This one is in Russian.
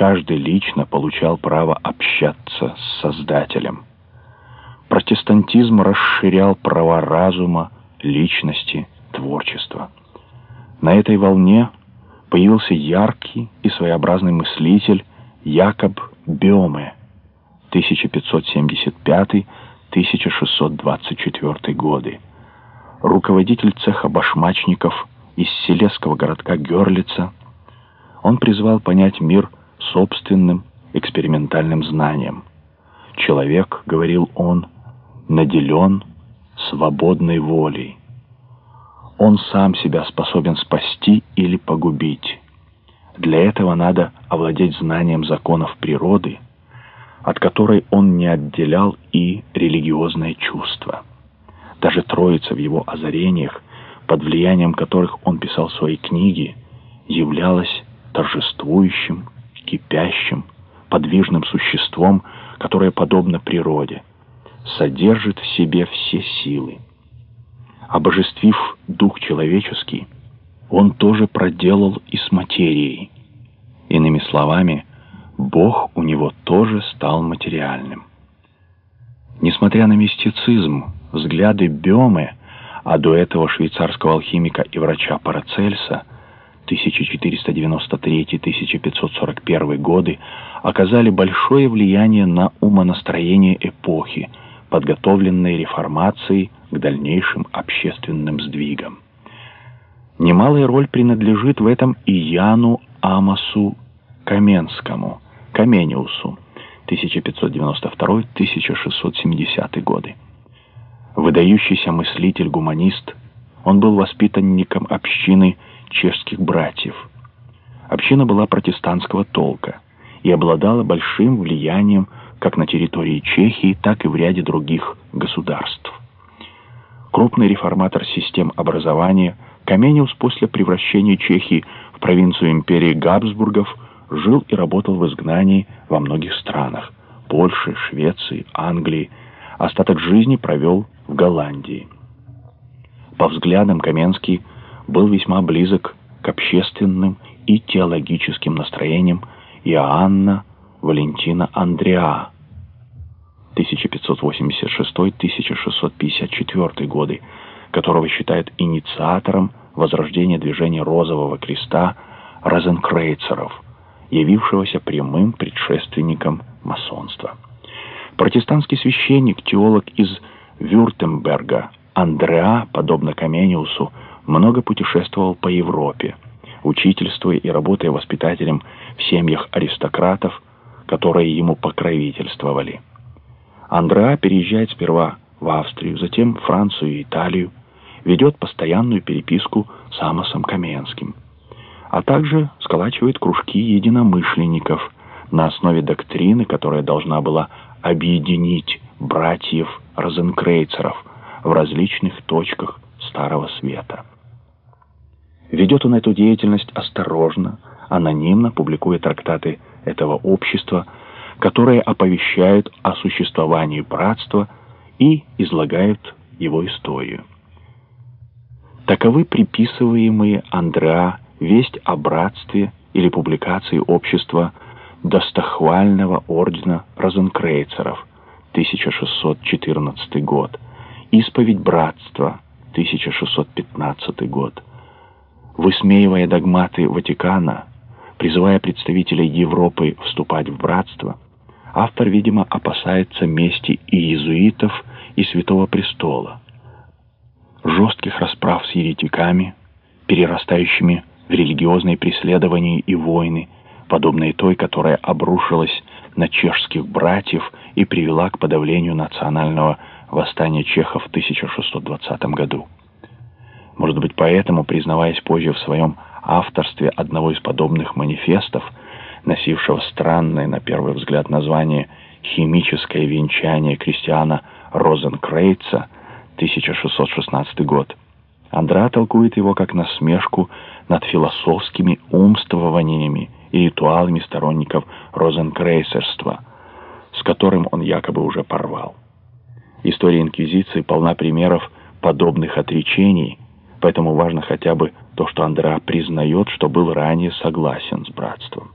каждый лично получал право общаться с Создателем. Протестантизм расширял права разума, личности, творчества. На этой волне появился яркий и своеобразный мыслитель Якоб Бёме 1575-1624 годы, руководитель цеха башмачников из селесского городка Герлица. Он призвал понять мир собственным экспериментальным знанием. Человек, говорил он, наделен свободной волей. Он сам себя способен спасти или погубить. Для этого надо овладеть знанием законов природы, от которой он не отделял и религиозное чувство. Даже Троица в его озарениях, под влиянием которых он писал свои книги, являлась торжествующим, кипящим, подвижным существом, которое, подобно природе, содержит в себе все силы. Обожествив дух человеческий, он тоже проделал и с материей. Иными словами, Бог у него тоже стал материальным. Несмотря на мистицизм, взгляды Бёме, а до этого швейцарского алхимика и врача Парацельса, 1493-1541 годы, оказали большое влияние на умонастроение эпохи, подготовленной реформацией к дальнейшим общественным сдвигам. Немалая роль принадлежит в этом и Яну Амосу Каменскому, Камениусу, 1592-1670 годы. Выдающийся мыслитель-гуманист, он был воспитанником общины чешских братьев. Община была протестантского толка и обладала большим влиянием как на территории Чехии, так и в ряде других государств. Крупный реформатор систем образования, Камениус после превращения Чехии в провинцию империи Габсбургов жил и работал в изгнании во многих странах – Польше, Швеции, Англии. Остаток жизни провел в Голландии. По взглядам Каменский был весьма близок к общественным и теологическим настроениям Иоанна Валентина Андреа 1586-1654 годы, которого считают инициатором возрождения движения Розового Креста розенкрейцеров, явившегося прямым предшественником масонства. Протестантский священник, теолог из Вюртемберга Андреа, подобно Камениусу, много путешествовал по Европе, учительствуя и работая воспитателем в семьях аристократов, которые ему покровительствовали. Андреа переезжает сперва в Австрию, затем в Францию и Италию, ведет постоянную переписку с Амосом Каменским, а также сколачивает кружки единомышленников на основе доктрины, которая должна была объединить братьев Розенкрейцеров в различных точках Старого Света. Ведет он эту деятельность осторожно, анонимно, публикуя трактаты этого общества, которые оповещают о существовании братства и излагают его историю. Таковы приписываемые Андреа весть о братстве или публикации общества достохвального ордена розенкрейцеров 1614 год, исповедь братства 1615 год. Высмеивая догматы Ватикана, призывая представителей Европы вступать в братство, Автор, видимо, опасается мести и иезуитов, и Святого Престола. Жестких расправ с еретиками, перерастающими в религиозные преследования и войны, подобные той, которая обрушилась на чешских братьев и привела к подавлению национального восстания чехов в 1620 году. Может быть, поэтому, признаваясь позже в своем авторстве одного из подобных манифестов, носившего странное, на первый взгляд, название «Химическое венчание Кристиана Розенкрейца», 1616 год. Андра толкует его как насмешку над философскими умствованиями и ритуалами сторонников розенкрейсерства, с которым он якобы уже порвал. История Инквизиции полна примеров подобных отречений, поэтому важно хотя бы то, что Андра признает, что был ранее согласен с братством.